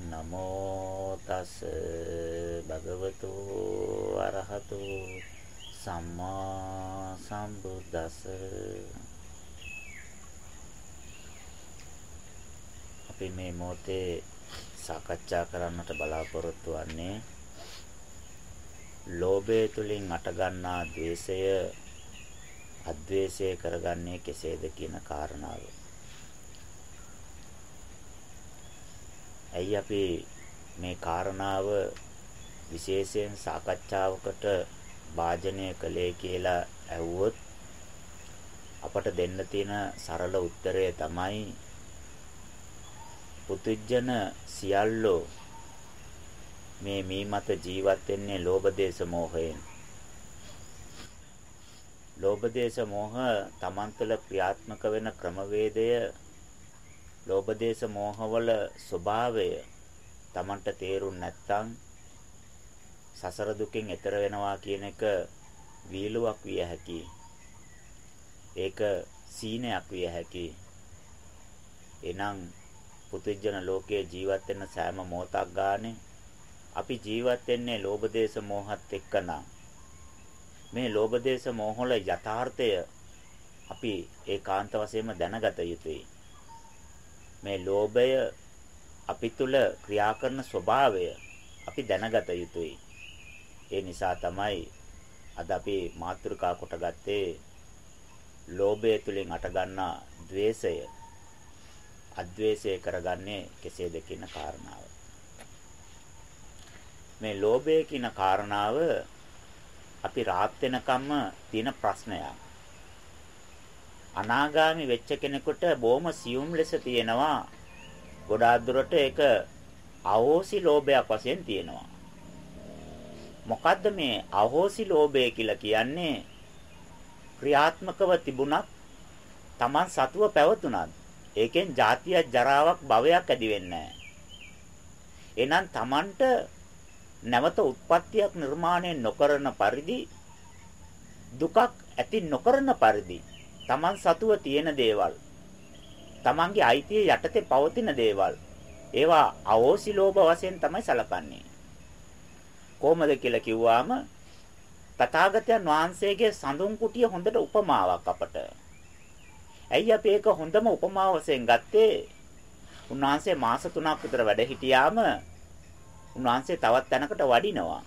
නමෝ තස් භගවතු අරහතු සම්මා සම්බුද්දස්ස අපි මේ මොහොතේ සාකච්ඡා කරන්නට බලාපොරොත්තු වෙන්නේ ලෝභය තුලින් අටගන්නා द्वේෂය අද්වේෂය කරගන්නේ කෙසේද කියන කාරණාව. ඇයි අපි මේ කාරණාව විශේෂයෙන් සාකච්ඡාවකට වාජනය කළේ කියලා ඇහුවොත් අපට දෙන්න තියෙන සරල උත්තරය තමයි පුතුජන සියල්ලෝ මේ මී මත ජීවත් වෙන්නේ ලෝභ දේශ මොහයෙන්. ලෝභ දේශ මොහ තමන් තුළ ක්‍රියාත්මක වෙන ක්‍රමවේදය ලෝභ දේශ මොහවල ස්වභාවය Tamanට තේරුම් නැත්නම් සසර දුකෙන් එතර වෙනවා කියන එක වීලුවක් විය හැකියි. ඒක සීනයක් විය හැකියි. එනම් පුදුජන ලෝකයේ ජීවත් වෙන සෑම මොහොතක් ගානේ අපි ජීවත් වෙන්නේ ලෝභ දේශ මොහත් එක්කනම් මේ ලෝභ දේශ මොහොල යථාර්ථය අපි ඒකාන්ත වශයෙන්ම දැනගත යුතුයි. මේ ලෝභය අපි තුල ක්‍රියා කරන ස්වභාවය අපි දැනගත යුතුයි. ඒ නිසා තමයි අද අපි මාතෘකා කොටගත්තේ ලෝභය තුලින් අටගන්නා द्वේෂය අද්වේෂය කරගන්නේ කෙසේද කියන කාරණාව. මේ ලෝභය කියන කාරණාව අපි රාත් වෙනකම්ම තියෙන ප්‍රශ්නයක්. අනාගාමි වෙච්ච කෙනෙකුට බොහොම සියුම් ලෙස තියෙනවා. ගොඩාක් දුරට ඒක අහෝසි ලෝභයක් වශයෙන් තියෙනවා. මොකද්ද මේ අහෝසි ලෝභය කියලා කියන්නේ? ක්‍රියාත්මකව තිබුණත් Taman සතුව පැවතුණත් ඒකෙන් ජාතිය ජරාවක් භවයක් ඇති වෙන්නේ එහෙනම් Tamanට නැවත උත්පත්තියක් නිර්මාණය නොකරන පරිදි දුකක් ඇති නොකරන පරිදි Taman සතුව තියෙන දේවල් Tamanගේ අයිතිය යටතේ පවතින දේවල් ඒවා අවෝසි ලෝභ වශයෙන් තමයි සලකන්නේ කොහොමද කියලා කිව්වාම තථාගතයන් වහන්සේගේ සඳුන් කුටිය හොඳට උපමාවක් අපට. ඇයි අපි ඒක හොඳම උපමාව වශයෙන් ගත්තේ? උන්වහන්සේ මාස 3ක් විතර වැඩ හිටියාම උන්වහන්සේ තවත් තැනකට වඩිනවා.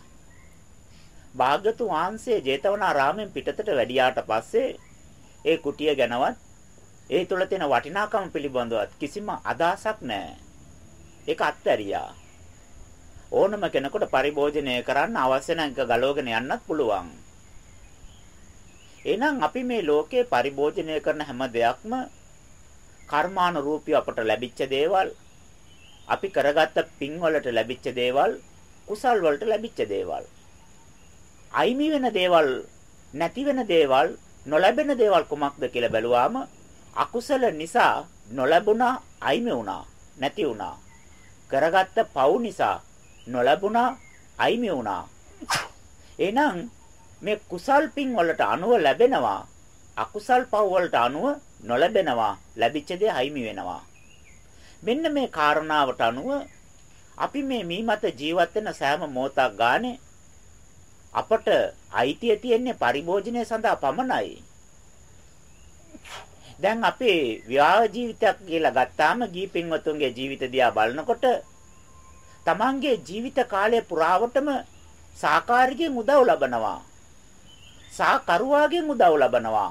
භාග්‍යතු වහන්සේ ජේතවනාරාමෙන් පිටතට වැඩියාට පස්සේ ඒ කුටිය ගැනවත් ඒ තුළ තියෙන වටිනාකම පිළිබඳවත් කිසිම අදහසක් නැහැ. ඒක අත්හැරියා. ඕනම කෙනෙකුට පරිභෝජනය කරන්න අවශ්‍ය නැංක ගලවගෙන යන්නත් පුළුවන්. එහෙනම් අපි මේ ලෝකේ පරිභෝජනය කරන හැම දෙයක්ම කර්මානුරූපී අපට ලැබිච්ච දේවල් අපි කරගත්ත පින් වලට ලැබිච්ච දේවල් කුසල් වලට ලැබිච්ච දේවල් අයිමි වෙන දේවල් නැති වෙන දේවල් නොලැබෙන දේවල් කුමක්ද කියලා බැලුවාම අකුසල නිසා නොලැබුණා අයිමි වුණා නැති වුණා. කරගත්ත පව් නිසා නොලැබුණා අයිමි වුණා. එහෙනම් මේ කුසල් පින් වලට අනුව ලැබෙනවා අකුසල් පව් වලට අනුව නොලැබෙනවා ලැබිච්ච දේ අයිමි වෙනවා. මෙන්න මේ කාරණාවට අනුව අපි මේ මීමත ජීවත් වෙන සෑම මොහොතක් ගානේ අපට අයිතිය තියෙන්නේ පරිභෝජනය සඳහා පමණයි. දැන් අපේ විවාහ ජීවිතයක් කියලා ගත්තාම ගීපින්වතුන්ගේ ජීවිත දිහා බලනකොට තමන්ගේ ජීවිත කාලය පුරාවටම සාකාරිකෙන් උදව් ලබනවා. සාකරුවාගෙන් උදව් ලබනවා.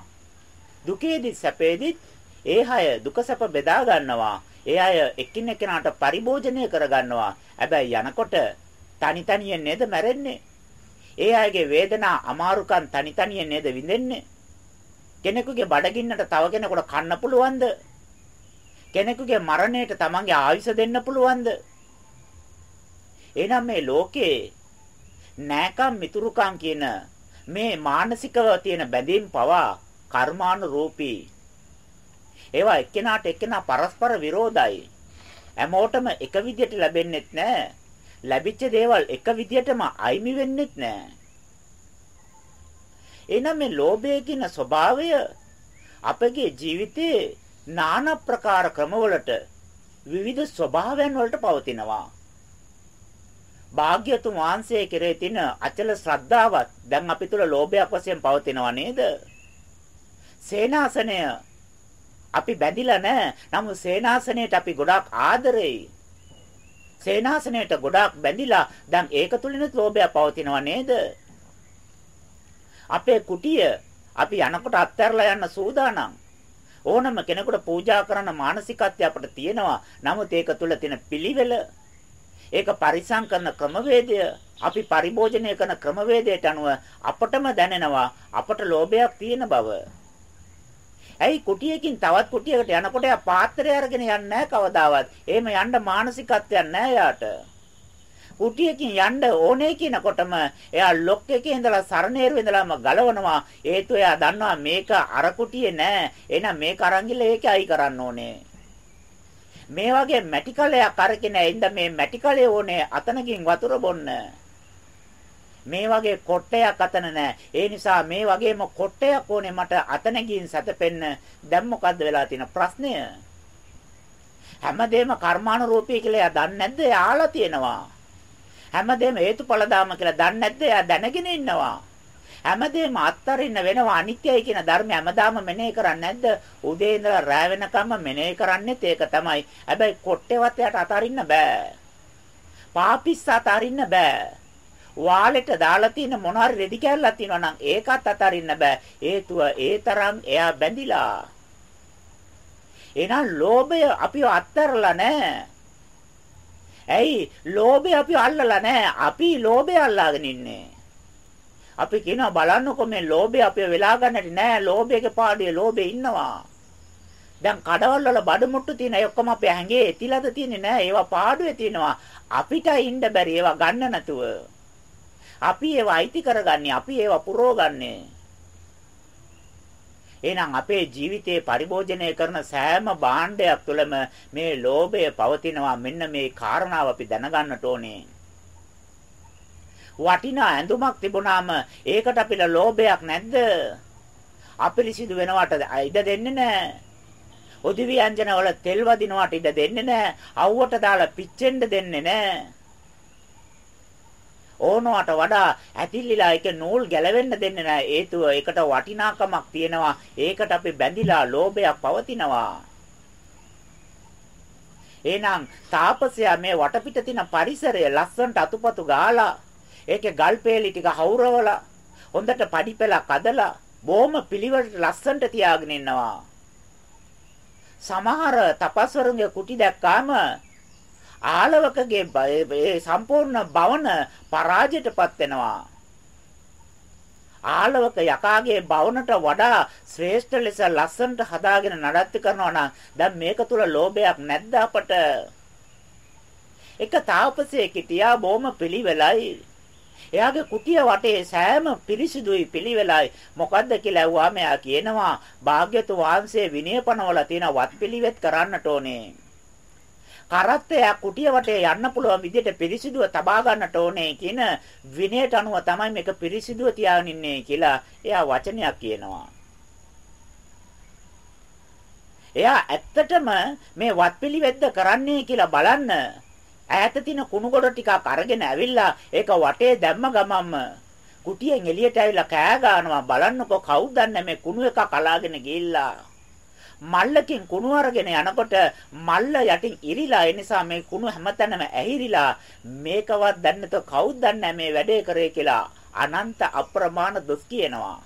දුකේදී සැපේදී ඒ අය දුක සැප බෙදා ගන්නවා. ඒ අය එකිනෙකනට පරිභෝජනය කරගන්නවා. හැබැයි යනකොට තනි තනියෙන් නේද මැරෙන්නේ? ඒ අයගේ වේදනා අමාරුකම් තනි තනියෙන් නේද විඳින්නේ? කෙනෙකුගේ බඩගින්නට තව කෙනෙකුට කන්න පුළුවන්ද? කෙනෙකුගේ මරණයට තමන්ගේ ආයුෂ දෙන්න පුළුවන්ද? එහෙනම් මේ ලෝකේ නෑකම් මිතුරුකම් කියන මේ මානසිකව තියෙන බැඳීම් පවා කර්මානුරූපී ඒවා එක්කෙනාට එක්කෙනා පරස්පර විරෝධයි. හැමෝටම එක විදියට ලැබෙන්නෙත් නැහැ. ලැබිච්ච දේවල් එක විදියටම අයිමි වෙන්නෙත් නැහැ. එහෙනම් මේ ලෝභය කියන ස්වභාවය අපගේ ජීවිතයේ নানা ප්‍රකාර ක්‍රමවලට විවිධ ස්වභාවයන් වලට පවතිනවා. භාග්‍යතුන් වහන්සේ කෙරේ තියෙන අචල ශ්‍රද්ධාවත් දැන් අපි තුල ලෝභයක් වශයෙන් පවතිනව නේද? සේනාසනය අපි බැඳිලා නැහැ. නමුත් සේනාසනයට අපි ගොඩාක් ආදරෙයි. සේනාසනයට ගොඩාක් බැඳිලා දැන් ඒක තුලිනුත් ලෝභය පවතිනව නේද? අපේ කුටිය අපි යනකොට අත්හැරලා යන්න සූදානම්. ඕනම කෙනෙකුට පූජා කරන මානසිකත්වය අපිට තියෙනවා. නමුත් ඒක තුල තියෙන පිළිවෙල ඒක පරිසම් කරන ක්‍රමවේදය අපි පරිභෝජනය කරන ක්‍රමවේදයට අනුව අපටම දැනෙනවා අපට ලෝභයක් තියෙන බව. ඇයි කුටියකින් තවත් කුටියකට යනකොට යා පාත්‍රය අරගෙන යන්නේ නැහැ කවදාවත්. එහෙම යන්න මානසිකත්වයක් නැහැ යාට. කුටියකින් යන්න ඕනේ කියනකොටම එයා ලොක් එකේ ඉඳලා සරණේරු ඉඳලාම ගලවනවා. හේතුව එයා දන්නවා මේක අර කුටියේ නෑ. එහෙනම් මේක අරන් ගිහලා ඒකයි අයි කරන්න ඕනේ. මේ වගේ මැටි කලයක් අරගෙන ඉඳ මේ මැටි කලේ ඕනේ අතනකින් වතුර බොන්න. මේ වගේ කොට්ටයක් අතන නැහැ. ඒ නිසා මේ වගේම කොට්ටයක් ඕනේ මට අතන ගින් සැතපෙන්න. දැන් මොකද්ද වෙලා තියෙන ප්‍රශ්නය? හැමදේම කර්මානුරූපී කියලා එයා දන්නේ නැද්ද? එයා ආලා තියෙනවා. හැමදේම හේතුඵල දාම කියලා දන්නේ නැද්ද? එයා දැනගෙන ඉන්නවා. හැමදේම අත්තරින්න වෙනවා අනිත්‍යයි කියන ධර්මය හැමදාම මෙනෙහි කරන්නේ නැද්ද? උදේ ඉඳලා රෑ වෙනකම්ම මෙනෙහි කරන්නේත් ඒක තමයි. හැබැයි කොට්ටේවත් එයාට අතරින්න බෑ. පාපිස්ස අතරින්න බෑ. වාලෙට දාලා තියෙන මොන හරි රෙදි කෑල්ලක් තියෙනවා නම් ඒකත් අතරින්න බෑ. හේතුව ඒ තරම් එයා බැඳිලා. එහෙනම් ලෝභය අපිව අත්හැරලා නැහැ. ඇයි? ලෝභය අපිව අල්ලලා නැහැ. අපි ලෝභය අල්ලාගෙන ඉන්නේ. අපි කියනවා බලන්නකො මේ ලෝභය අපිව වෙලා ගන්නට නෑ. ලෝභයේ පාඩියේ ලෝභය ඉන්නවා. දැන් කඩවල වල බඩ මුට්ටු තියෙන ඒ ඔක්කොම අපේ හැඟේ ඇතිලාද තියෙන්නේ නෑ. ඒවා පාඩුවේ තියෙනවා. අපිට ඉන්න බැරි ඒවා ගන්න නැතුව. අපි ඒවා අයිති කරගන්නේ අපි ඒවා පුරවගන්නේ. එහෙනම් අපේ ජීවිතේ පරිභෝජනය කරන සෑම භාණ්ඩයක් තුළම මේ ලෝභය පවතිනවා මෙන්න මේ කාරණාව අපි දැනගන්නට ඕනේ. වටිනා ඇඳුමක් තිබුණාම ඒකට අපිට ලෝභයක් නැද්ද? අපිරිසිදු වෙනවට ඉඩ දෙන්නේ නැහැ. ඔදිවි අංජන වල තෙල් වදිනවට ඉඩ දෙන්නේ නැහැ. අවුවට දාලා පිච්චෙන්න දෙන්නේ නැහැ. ඕනවට වඩා ඇතිල්ලිලා ඒක නූල් ගැලවෙන්න දෙන්නේ නැහැ. හේතුව ඒකට වටිනාකමක් තියෙනවා. ඒකට අපි බැඳිලා ලෝභයක් පවතිනවා. එහෙනම් තාපසයා මේ වටපිට තියෙන පරිසරය ලස්සනට අතුපතු ගාලා ඒකේ ගල් පෙලි ටික හවුරවලා හොඳට පඩිපෙලක් අදලා බොහොම පිළිවෙලට ලස්සනට තියාගෙන ඉන්නවා. සමහර තපස්වරුන්ගේ කුටි දැක්කාම ආලවකගේ ඒ සම්පූර්ණ භවන පරාජයටපත් වෙනවා. ආලවක යකාගේ භවනට වඩා ශ්‍රේෂ්ඨ ලෙස ලස්සනට හදාගෙන නඩත්තු කරනවා නම් දැන් මේක තුල ලෝභයක් නැද්ද අපට? එක තාපසයෙක් හිටියා බොහොම පිළිවෙලයි. එයාගේ කුටිය වටේ සෑම පිරිසිදුයි පිළිවෙලයි මොකද්ද කියලා ඇහුවාම එයා කියනවා භාග්‍යතු වහන්සේ විනයපනවල තියෙන වත් පිළිවෙත් කරන්නට ඕනේ. කරත්තය කුටිය වටේ යන්න පුළුවන් විදිහට පිරිසිදුව තබා ගන්නට ඕනේ කියන විනයට අනුව තමයි මේක පිරිසිදුව තියාගෙන ඉන්නේ කියලා එයා වචනයක් කියනවා. එයා ඇත්තටම මේ වත්පිළිවෙත්ද කරන්නේ කියලා බලන්න ඈත තියෙන කුණු ගොඩ ටිකක් අරගෙන ඇවිල්ලා ඒක වටේ දැම්ම ගමම්ම කුටියෙන් එළියට ඇවිල්ලා කෑ ගන්නවා බලන්නකෝ කවුද දන්නේ මේ කුණු එක කලාගෙන ගිහිල්ලා මල්ලකින් කුණු අරගෙන යනකොට මල්ල යටින් ඉරිලා ඒ නිසා මේ කුණු හැමතැනම ඇහිරිලා මේකවත් දන්නේ නැතෝ කවුද දන්නේ මේ වැඩේ කරේ කියලා අනන්ත අප්‍රමාණ දොස් කියනවා.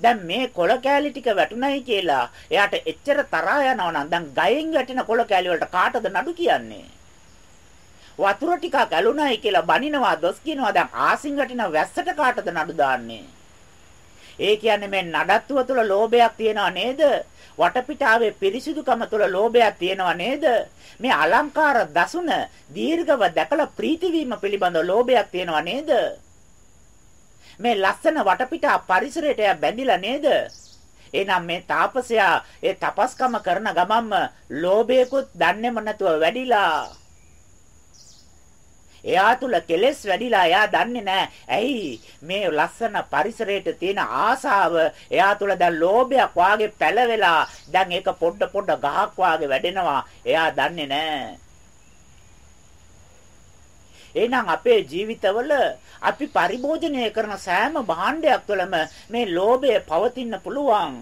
දැන් මේ කොළ කෑලි ටික වැටුණයි කියලා එයාට එච්චර තරහා යනවා නම් දැන් ගයෙන් වැටෙන කොළ කෑලි වලට කාටද නඩු කියන්නේ? වතුර ටිකක් ඇලුනයි කියලා බනිනවා දොස් කියනවා. දැන් ආසින් වටින වැස්සට කාටද නඩු දාන්නේ? ඒ කියන්නේ මේ නඩත්තුව තුළ ලෝභයක් තියනවා නේද? වටපිටාවේ පිරිසිදුකම තුළ ලෝභයක් තියනවා නේද? මේ අලංකාර දසුන දීර්ඝව දැකලා ප්‍රීති වීම පිළිබඳ ලෝභයක් තියනවා නේද? මේ ලස්සන වටපිටා පරිසරයට බැඳිලා නේද? එහෙනම් මේ තාපසයා ඒ තපස්කම කරන ගමන්ම ලෝභයකුත් දන්නේම නැතුව වැඩිලා එයා තුල කෙලෙස් වැඩිලා එයා දන්නේ නැහැ. ඇයි මේ ලස්සන පරිසරයට තියෙන ආසාව එයා තුල දැන් ලෝභයක් වාගේ පැලවෙලා දැන් ඒක පොඩ පොඩ ගහක් වාගේ වැඩෙනවා. එයා දන්නේ නැහැ. එහෙනම් අපේ ජීවිතවල අපි පරිභෝජනය කරන සෑම භාණ්ඩයක් තුළම මේ ලෝභය පවතින්න පුළුවන්.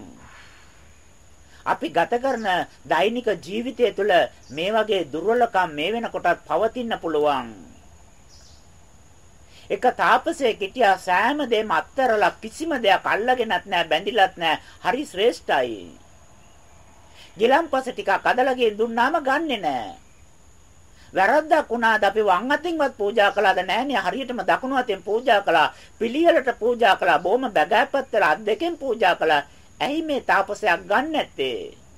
අපි ගත කරන දෛනික ජීවිතය තුළ මේ වගේ දුර්වලකම් මේ වෙනකොටත් පවතින්න පුළුවන්. එක තාපසයෙක් හිටියා සෑම දෙයක්ම අත්තරලා කිසිම දෙයක් අල්ලගෙනත් නැහැ බැඳිලත් නැහැ හරි ශ්‍රේෂ්ඨයි. ගිලම්පස ටිකක් අදලා ගෙන් දුන්නාම ගන්නෙ නැහැ. වැරද්දක් වුණාද අපි වම් අතින්වත් පූජා කළාද නැහනේ හරියටම දකුණු අතින් පූජා කළා. පිළියෙලට පූජා කළා. බොහොම බගෑපත්තල අත් දෙකෙන් පූජා කළා. ඇයි මේ තාපසයක් ගන්න නැත්තේ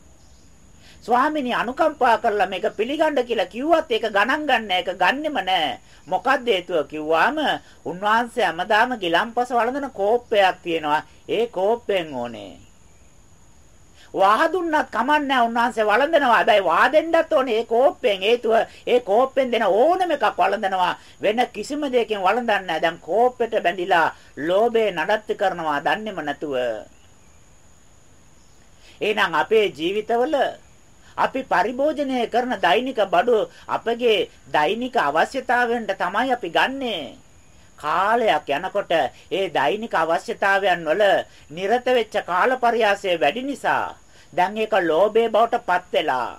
ස්වාමිනී අනුකම්පා කරලා මේක පිළිගන්න කියලා කිව්වත් ඒක ගණන් ගන්න ඒක ගන්නෙම නෑ මොකක්ද හේතුව කිව්වාම උන්වහන්සේ හැමදාම ගිලම්පස වළඳන කෝප්පයක් තියෙනවා ඒ කෝප්පෙන් ඕනේ වාහ දුන්නත් කමන්නේ උන්වහන්සේ වළඳනවා. හැබැයි වාදෙන්නත් ඕනේ ඒ කෝප්පෙන් හේතුව ඒ කෝප්පෙන් දෙන ඕනම එකක් වළඳනවා. වෙන කිසිම දෙයකින් වළඳන්නේ නැහැ. දැන් කෝප්පෙට බැඳිලා ලෝභය නඩත්තු කරනවා දන්නේම නැතුව. එහෙනම් අපේ ජීවිතවල අපි පරිභෝජනය කරන දෛනික බඩු අපගේ දෛනික අවශ්‍යතාවයන්ට තමයි අපි ගන්නේ. කාලයක් යනකොට ඒ දෛනික අවශ්‍යතාවයන් වල නිරත වෙච්ච කාලපරියාසය වැඩි නිසා දැන් ඒක ලෝභයේ බවට පත් වෙලා.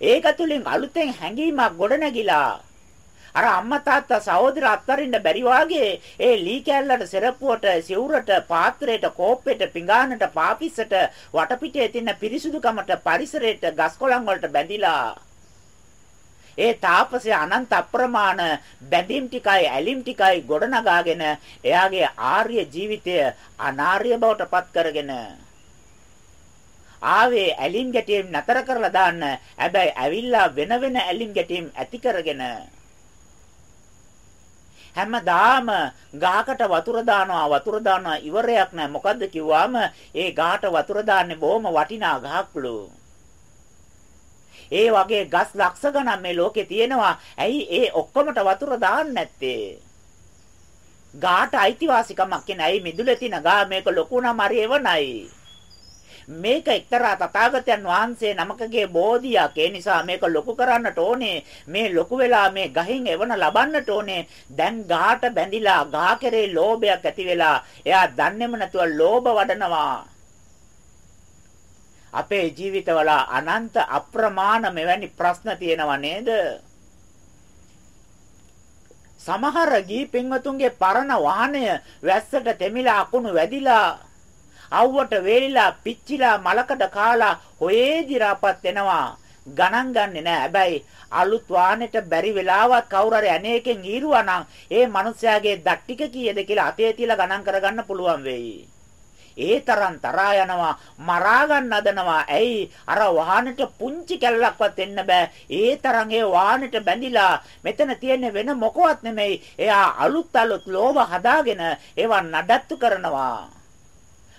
ඒක තුලින් අලුතෙන් හැඟීමක් ගොඩනැගිලා. අර අම්මා තාත්තා සහෝදර අත්තරින්න බැරි වාගේ ඒ ලී කැල්ලට සෙරප්පුවට සිවුරට පාත්‍රයට කෝප්පෙට පිඟානට පාපිස්සට වටපිටේ තියෙන පිරිසුදුකමට පරිසරයට ගස්කොළන් වලට බැඳිලා ඒ තාපසය අනන්ත අප්‍රමාණ බැඳීම් ටිකයි ඇලිම් ටිකයි ගොඩනගාගෙන එයාගේ ආර්ය ජීවිතය අනාර්ය බවට පත් කරගෙන ආවේ ඇලිම් ගැටීම් නතර කරලා දාන්න. හැබැයි ඇවිල්ලා වෙන වෙන ඇලිම් ගැටීම් ඇති කරගෙන හැමදාම ගහකට වතුර දානවා වතුර දානවා ඉවරයක් නැහැ. මොකද්ද කිව්වාම ඒ ගහට වතුර දාන්නේ බොහොම වටිනා ගහක්ලු. ඒ වගේ ගස් ලක්ෂ ගණන් මේ ලෝකේ තියෙනවා. ඇයි ඒ ඔක්කොමට වතුර දාන්නේ නැත්තේ? ගාට අයිතිවාසිකමක් කියන්නේ ඇයි මිදුලේ තියෙන ගා මේක ලොකු නම් හරි එවනයි. මේක එක්තරා තථාගතයන් වහන්සේ නමකගේ බෝධියක්. ඒ නිසා මේක ලොකු කරන්නට ඕනේ. මේ ලොකු වෙලා මේ ගහින් එවන ලබන්නට ඕනේ. දැන් ගහට බැඳිලා ගහ කෙරේ ලෝභයක් ඇති වෙලා එයා දන්නේම නැතුව ලෝභ වඩනවා. අපේ ජීවිතවල අනන්ත අප්‍රමාණ මෙවැනි ප්‍රශ්න තියෙනව නේද? සමහර ගී පින්වතුන්ගේ පරණ වාහනය වැස්සට තෙමිලා අකුණු වැදිලා අවුවට වේලිලා පිච්චිලා මලකඩ කාලා හොයේ දිරාපත් වෙනවා. ගණන් ගන්නෙ නෑ. හැබැයි අලුත් වාහනෙට බැරි වෙලාවක් කවුරු හරි අනේකෙන් ඊරුවා නම් ඒ මනුස්සයාගේ දත් ටික කීයද කියලා අතේ තියලා ගණන් කරගන්න පුළුවන් වෙයි. ඒ තරම් තරහා යනවා මරා ගන්න හදනවා. ඇයි? අර වාහනට පුංචි කැල්ලක්වත් එන්න බෑ. ඒ තරම් ඒ වාහනට බැඳිලා මෙතන තියෙන්නේ වෙන මොකවත් නෙමෙයි. එයා අලුත් අලුත් ලෝභ හදාගෙන ඒවා නඩත්තු කරනවා.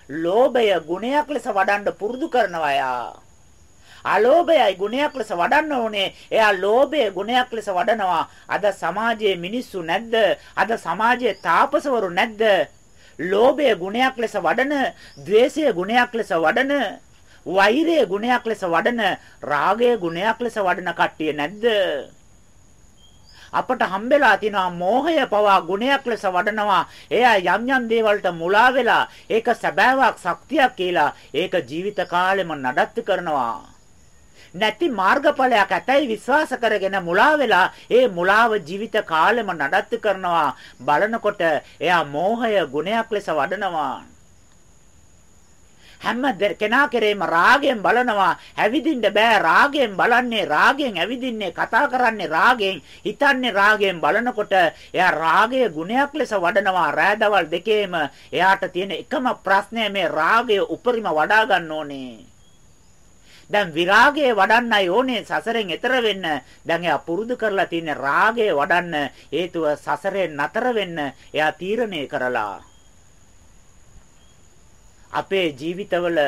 ලෝභය ගුණයක් ලෙස වඩන්න පුරුදු කරනවා එයා අලෝභයයි ගුණයක් ලෙස වඩන්න ඕනේ. එයා ලෝභය ගුණයක් ලෙස වඩනවා. අද සමාජයේ මිනිස්සු නැද්ද? අද සමාජයේ තාපසවරු නැද්ද? ලෝභය ගුණයක් ලෙස වඩන, ద్వේෂය ගුණයක් ලෙස වඩන, වෛරය ගුණයක් ලෙස වඩන, රාගය ගුණයක් ලෙස වඩන කට්ටිය නැද්ද? අපට හම්බෙලා තිනවා මෝහය පවා ගුණයක් ලෙස වඩනවා. එයා යම් යම් දේවල්ට මුලා වෙලා ඒක සැබෑවක් ශක්තියක් කියලා ඒක ජීවිත කාලෙම නඩත්තු කරනවා. නැති මාර්ගඵලයක් ඇතයි විශ්වාස කරගෙන මුලා වෙලා ඒ මුලාව ජීවිත කාලෙම නඩත්තු කරනවා බලනකොට එයා මෝහය ගුණයක් ලෙස වඩනවා හැම කෙනා කෙරේම රාගයෙන් බලනවා. ඇවිදින්න බෑ. රාගයෙන් බලන්නේ රාගයෙන් ඇවිදින්නේ කතා කරන්නේ රාගයෙන් හිතන්නේ රාගයෙන් බලනකොට එයා රාගය ගුණයක් ලෙස වඩනවා. රෑදවල් දෙකේම එයාට තියෙන එකම ප්‍රශ්නය මේ රාගය උපරිම වඩා ගන්න ඕනේ. දැන් විරාගය වඩන්නයි ඕනේ සසරෙන් එතර වෙන්න. දැන් එයා පුරුදු කරලා තියෙන රාගය වඩන්න. හේතුව සසරෙන් නතර වෙන්න. එයා තීරණය කරලා. අපේ ජීවිතවල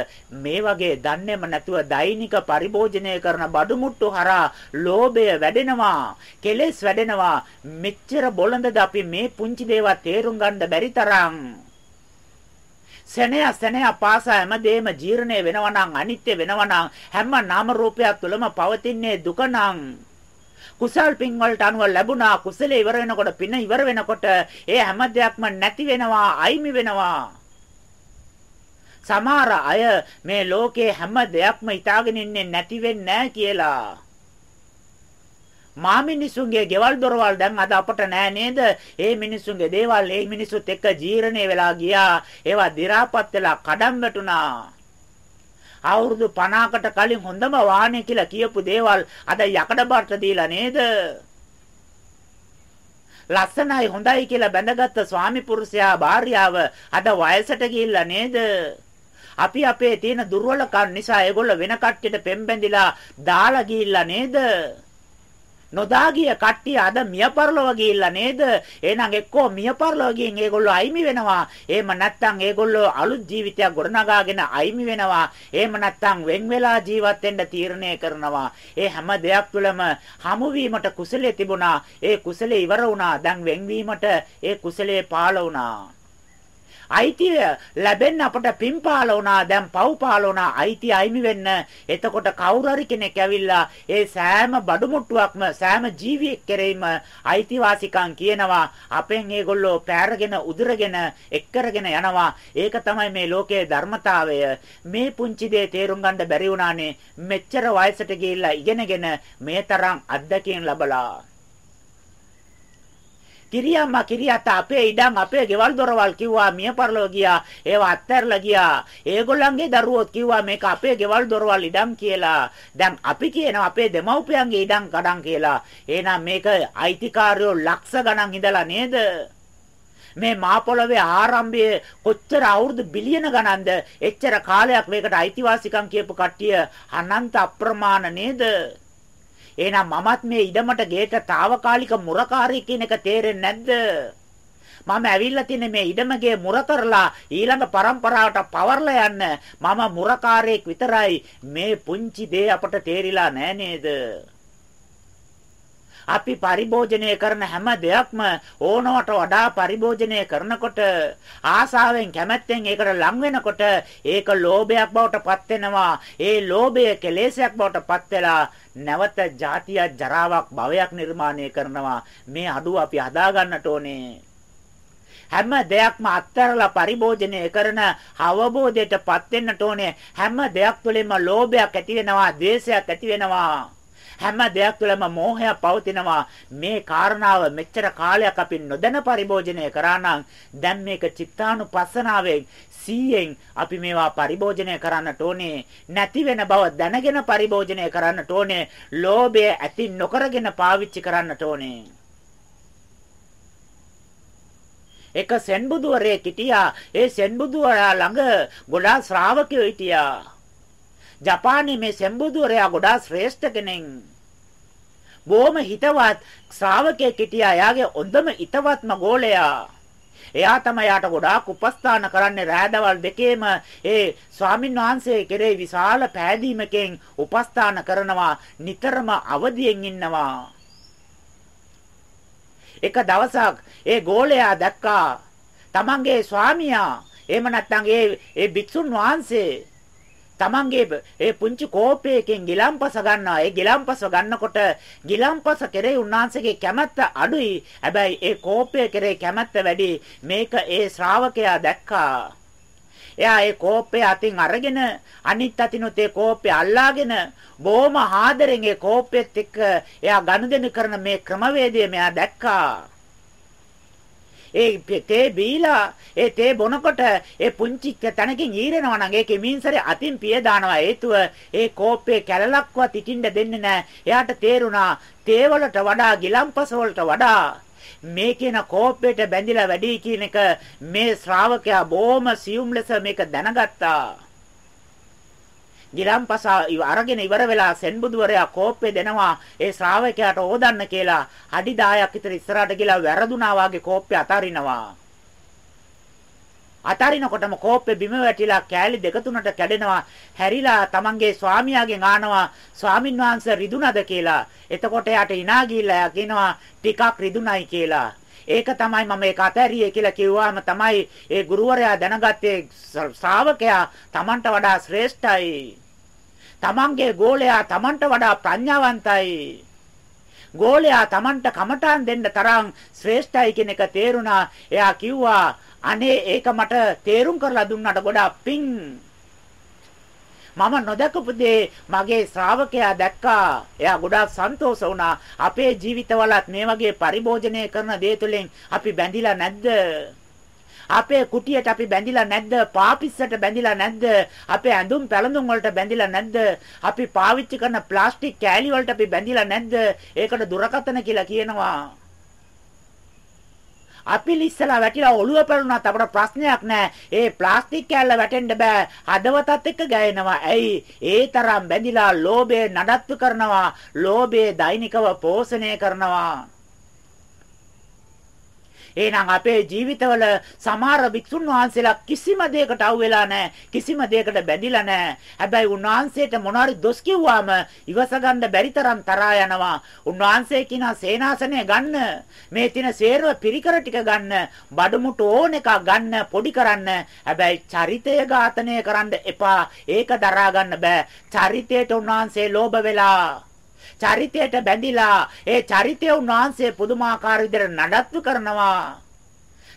මේ වගේ දන්නේම නැතුව දෛනික පරිභෝජනය කරන බඩු මුට්ටු හරහා ලෝභය වැඩෙනවා කෙලෙස් වැඩෙනවා. මෙච්චර බොළඳද අපි මේ පුංචි දේවල් තේරුම් ගන්න බැරි තරම්. සෙනෙය සෙනෙය පාසා හැමදේම ජීර්ණය වෙනවා නම් අනිත්‍ය වෙනවා නම් හැම නාම රූපයක් තුළම පවතින්නේ දුක නම්. කුසල් පින් වලට අනුව ලැබුණා කුසලයේ ඉවර වෙනකොට පින ඉවර වෙනකොට ඒ හැම දෙයක්ම නැති වෙනවා අයිමි වෙනවා. සමහර අය මේ ලෝකේ හැම දෙයක්ම හිතාගෙන ඉන්නේ නැති වෙන්නේ කියලා මා මිනිසුන්ගේ ගෙවල් දොරවල් දැන් අද අපට නෑ නේද? ඒ මිනිසුන්ගේ දේවල් ඒ මිනිසුත් එක්ක ජීර්ණය වෙලා ගියා. ඒවා දි รา පත් වෙලා කඩම් වැටුණා. අවුරුදු 50කට කලින් හොඳම වාහනේ කියලා කියපු දේවල් අද යකඩ බාට දීලා නේද? ලස්සනයි හොඳයි කියලා බැඳගත්ත ස්වාමි පුරුෂයා භාර්යාව අද වයසට ගිහිල්ලා නේද? අපි අපේ තියෙන දුර්වලකම් නිසා ඒගොල්ල වෙන කට්ටියට පෙම්බැඳිලා දාලා ගිහිල්ලා නේද? නොදා ගිය කට්ටිය අද මියපරලොව ගිහිල්ලා නේද? එහෙනම් එක්කෝ මියපරලොව ගින් ඒගොල්ලෝ අයිමි වෙනවා. එහෙම නැත්නම් ඒගොල්ලෝ අලුත් ජීවිතයක් ගොඩනගාගෙන අයිමි වෙනවා. එහෙම නැත්නම් වෙන් වෙලා ජීවත් වෙන්න තීරණය කරනවා. ඒ හැම දෙයක් තුළම හමු වීමට කුසලයේ තිබුණා. ඒ කුසලයේ ඉවර වුණා. දැන් වෙන්වීමට ඒ කුසලයේ පාළ වුණා. අයිතිය ලැබෙන්න අපට පින් පාල වුණා දැන් පව් පාල වුණා අයිතිය අයිමි වෙන්න. එතකොට කවුරු හරි කෙනෙක් ඇවිල්ලා ඒ සෑම බඩු මුට්ටුවක්ම සෑම ජීවියෙක් කෙරෙහිම අයිතිවාසිකම් කියනවා. අපෙන් ඒගොල්ලෝ පෑරගෙන උදුරගෙන එක්කරගෙන යනවා. ඒක තමයි මේ ලෝකයේ ධර්මතාවය. මේ පුංචි දේ තේරුම් ගන්න බැරි වුණානේ මෙච්චර වයසට ගිහිල්ලා ඉගෙනගෙන මේ තරම් අත්දැකීම් ලැබලා. කිරියම්මා කිරියත අපේ ඉඩම් අපේ ගෙවල් දොරවල් කිව්වා මිය පරලෝ ගියා ඒවා අත්හැරලා ගියා. ඒගොල්ලන්ගේ දරුවෝත් කිව්වා මේක අපේ ගෙවල් දොරවල් ඉඩම් කියලා. දැන් අපි කියනවා අපේ දෙමව්පියන්ගේ ඉඩම් කඩම් කියලා. එහෙනම් මේක අයිතිකාරයෝ ලක්ෂ ගණන් ඉඳලා නේද? මේ මා පොළවේ ආරම්භයේ කොච්චර අවුරුදු බිලියන ගණන්ද? එච්චර කාලයක් මේකට අයිතිවාසිකම් කියපු කට්ටිය අනන්ත අප්‍රමාණ නේද? එහෙනම් මමත් මේ ඉඩමට ගේට తాවකාලික මුරකාරී කියන එක තේරෙන්නේ නැද්ද? මම ඇවිල්ලා තියෙන්නේ මේ ඉඩමගේ මුර කරලා ඊළඟ પરම්පරාවට පවර්ලා යන්න. මම මුරකාරයෙක් විතරයි. මේ පුංචි දේ අපට තේරිලා නෑ නේද? අපි පරිභෝජනය කරන හැම දෙයක්ම ඕනවට වඩා පරිභෝජනය කරනකොට ආසාවෙන් කැමැත්තෙන් ඒකට ලං වෙනකොට ඒක ලෝභයක් බවට පත් වෙනවා. ඒ ලෝභය කෙලෙසයක් බවට පත් වෙලා නැවත ජාතිය ජරාවක් භවයක් නිර්මාණය කරනවා. මේ අඩුව අපි හදා ගන්නට ඕනේ. හැම දෙයක්ම අත්හැරලා පරිභෝජනය කරන අවබෝධයටපත් වෙන්නට ඕනේ හැම දෙයක් තුළින්ම ලෝභයක් ඇති වෙනවා ද්වේෂයක් ඇති වෙනවා හැම දෙයක් තුළම මෝහයක් පවතිනවා. මේ කාරණාව මෙච්චර කාලයක් අපි නොදැන පරිභෝජනය කරා නම් දැන් මේක චිත්තානුපස්සනාවෙන් සීයෙන් අපි මේවා පරිභෝජනය කරන්නට ඕනේ. නැති වෙන බව දැනගෙන පරිභෝජනය කරන්නට ඕනේ. ලෝභය ඇති නොකරගෙන පාවිච්චි කරන්නට ඕනේ. එක සෙන්බුදුවරයෙක් හිටියා. ඒ සෙන්බුදුවරයා ළඟ ගොඩාක් ශ්‍රාවකයෝ හිටියා. ජපානයේ මේ සෙම්බුදුවරයා ගොඩාක් ශ්‍රේෂ්ඨ කෙනෙක්. බොහොම හිතවත් ශ්‍රාවකයෙක් හිටියා. එයාගේ හොඳම හිතවත්ම ගෝලයා. එයා තමයි යාට ගොඩාක් උපස්ථාන කරන්නේ රෑදවල් දෙකේම ඒ ස්වාමින් වහන්සේ කෙරේ විශාල පෑදීමකින් උපස්ථාන කරනවා නිතරම අවදියෙන් ඉන්නවා එක දවසක් ඒ ගෝලයා දැක්කා තමන්ගේ ස්වාමියා එහෙම නැත්නම් ඒ ඒ භික්ෂුන් වහන්සේ තමන්ගේ ඒ පුංචි කෝපයකින් ගිලම්පස ගන්නවා. ඒ ගිලම්පස ගන්නකොට ගිලම්පස කෙරේ උන්වහන්සේගේ කැමැත්ත අඩුයි. හැබැයි ඒ කෝපය කෙරේ කැමැත්ත වැඩි. මේක ඒ ශ්‍රාවකයා දැක්කා. එයා ඒ කෝපය අතින් අරගෙන අනිත් අතිනුත් ඒ කෝපය අල්ලාගෙන බොහොම ආදරෙන් ඒ කෝපෙත් එක්ක එයා ගනුදෙනු කරන මේ ක්‍රමවේදය මෙයා දැක්කා. ඒ තේ බීලා ඒ තේ බොනකොට ඒ පුංචි තැනකින් ඊරෙනවා නම් ඒකේ මින්සරේ අතින් පිය දානවා හේතුව ඒ කෝප්පේ කැලලක්වත් ඉකින්න දෙන්නේ නැහැ. එයාට තේරුණා තේ වලට වඩා ගිලම්පස වලට වඩා මේ කියන කෝප්පේට බැඳිලා වැඩි කියන එක මේ ශ්‍රාවකයා බොහොම සියුම් ලෙස මේක දැනගත්තා. ගිලම්පස අරගෙන ඉවර වෙලා සෙන්බුදුවරයා කෝප්පේ දෙනවා. ඒ ශ්‍රාවකයාට ඕදන්න කියලා අඩි 10ක් විතර ඉස්සරහට ගිලා වැරදුනා වාගේ කෝප්පේ අතාරිනවා. අතාරිනකොටම කෝප්පේ බිම වැටිලා කෑලි දෙක තුනට කැඩෙනවා. හැරිලා තමන්ගේ ස්වාමියාගෙන් ආනවා ස්වාමින් වහන්සේ රිදුනද කියලා? එතකොට යාට ඉනා ගිහිල්ලා කියනවා ටිකක් රිදුනයි කියලා. ඒක තමයි මම ඒක අතහැරියේ කියලා කිව්වාම තමයි ඒ ගුරුවරයා දැනගත්තේ ශ්‍රාවකයා Tamanට වඩා ශ්‍රේෂ්ඨයි. Tamanගේ ගෝලයා Tamanට වඩා ප්‍රඥාවන්තයි. ගෝලයා Tamanට කමටාන් දෙන්න තරම් ශ්‍රේෂ්ඨයි කියන එක තේරුණා. එයා කිව්වා අනේ ඒක මට තේරුම් කරලා දුන්නාට ගොඩාක් පිං. මම නොදකපු දේ මගේ ශ්‍රාවකයා දැක්කා. එයා ගොඩාක් සන්තෝෂ වුණා. අපේ ජීවිතවලත් මේ වගේ පරිභෝජනය කරන දේ තුළින් අපි බැඳිලා නැද්ද? අපේ කුටියට අපි බැඳිලා නැද්ද? පාපිස්සට බැඳිලා නැද්ද? අපේ ඇඳුම් පැළඳුම් වලට බැඳිලා නැද්ද? අපි පාවිච්චි කරන ප්ලාස්ටික් කෑලි වලට අපි බැඳිලා නැද්ද? ඒකට දුරකතන කියලා කියනවා. අපි ලිස්සලා වැටිලා ඔළුව පෙරුණාත් අපට ප්‍රශ්නයක් නැහැ. ඒ ප්ලාස්ටික් කෑල්ල වැටෙන්න බෑ. හදවතත් එක්ක ගෑනවා. ඇයි? ඒ තරම් බැඳිලා ලෝභය නඩත්තු කරනවා. ලෝභය දෛනිකව පෝෂණය කරනවා. එහෙනම් අපේ ජීවිතවල සමහර වික්ෂුන් වහන්සේලා කිසිම දෙයකට අවු වෙලා නැහැ. කිසිම දෙයකට බැඳිලා නැහැ. හැබැයි උන්වහන්සේට මොනවාරි දොස් කිව්වාම ඉවස ගන්න බැරි තරම් තරහා යනවා. උන්වහන්සේ කියන සේනාසනය ගන්න. මේ තින සේරව පිරිකර ටික ගන්න. බඩමුට ඕන එක ගන්න පොඩි කරන්න. හැබැයි චරිතය ඝාතනය කරන්න එපා. ඒක දරා ගන්න බෑ. චරිතයට උන්වහන්සේ ලෝභ වෙලා චරිතයට බැඳිලා ඒ චරිතය උන්වහන්සේ පුදුමාකාර විදිහට නඩත්තු කරනවා.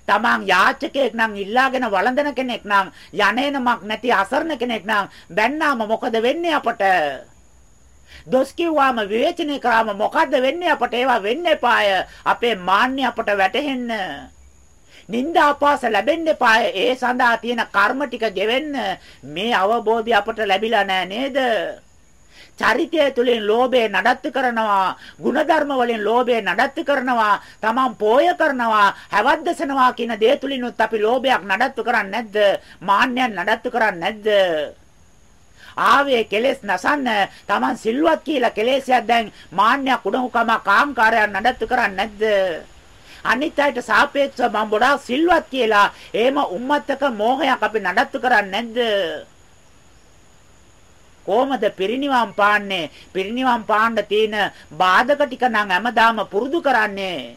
තමන් යාචකයෙක් නම් ඉල්ලාගෙන වළඳන කෙනෙක් නම් යන්නේනමක් නැති අසරණ කෙනෙක් නම් බැන්නාම මොකද වෙන්නේ අපට? දොස් කිව්වාම විවේචනය කරාම මොකද්ද වෙන්නේ අපට? ඒවා වෙන්න එපාය. අපේ මාන්නය අපට වැටහෙන්න. නිന്ദා අපාස ලැබෙන්න එපාය. ඒ සඳහා තියෙන කර්ම ටික ගෙවෙන්න මේ අවබෝධය අපට ලැබිලා නෑ නේද? චරිතය තුළින් ලෝභය නඩත්තු කරනවා ಗುಣධර්ම වලින් ලෝභය නඩත්තු කරනවා තමන් පෝය කරනවා හැවද්දසනවා කියන දේ තුළිනුත් අපි ලෝභයක් නඩත්තු කරන්නේ නැද්ද? මාන්නයක් නඩත්තු කරන්නේ නැද්ද? ආවේ කෙලෙස් නසන්න තමන් සිල්වත් කියලා කෙලෙසයක් දැන් මාන්නයක් උඩහුකම කාංකාරයක් නඩත්තු කරන්නේ නැද්ද? අනිත් අයට සාපේක්ෂව මම ගොඩාක් සිල්වත් කියලා එහෙම උම්මත්තක මෝහයක් අපි නඩත්තු කරන්නේ නැද්ද? කොහොමද පිරිණිවන් පාන්නේ? පිරිණිවන් පාන්න තියෙන බාධක ටික නම් හැමදාම පුරුදු කරන්නේ.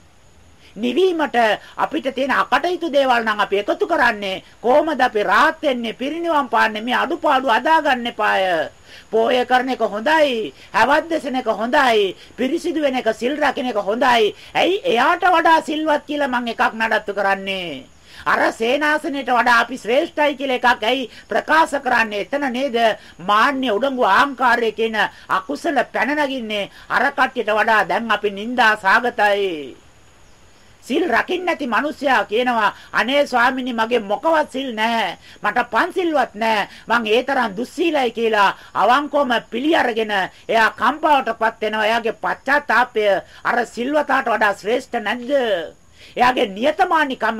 නිවීමට අපිට තියෙන අකටයුතු දේවල් නම් අපි එකතු කරන්නේ. කොහොමද අපි rahat වෙන්නේ? පිරිණිවන් පාන්නේ මේ අඩුපාඩු අදාගන්න එපාය. පෝය කරන එක හොඳයි හැවත් දෙසන එක හොඳයි පිරිසිදු වෙන එක සිල් රකින්න එක හොඳයි. ඇයි එයාට වඩා සිල්වත් කියලා මම එකක් නඩත්තු කරන්නේ? අර සේනාසනයට වඩා අපි ශ්‍රේෂ්ඨයි කියලා එකක් ඇයි ප්‍රකාශ කරන්නේ? එතන නේද? මාන්නේ උඩඟු ආහංකාරය කියන අකුසල පැන නගින්නේ අර කට්ටියට වඩා දැන් අපි නිന്ദා සාගතයි. සිල් රකින්න නැති මිනිසයා කියනවා අනේ ස්වාමිනී මගේ මොකවත් සිල් නැහැ. මට පන්සිල්වත් නැහැ. මං ඒ තරම් දුස්සීලයි කියලා අවංකවම පිළි අරගෙන එයා කම්පාවටපත් වෙනවා. එයාගේ පශ්චාත්තාපය අර සිල්වතාවට වඩා ශ්‍රේෂ්ඨ නැද්ද? එයාගේ නියතමානිකම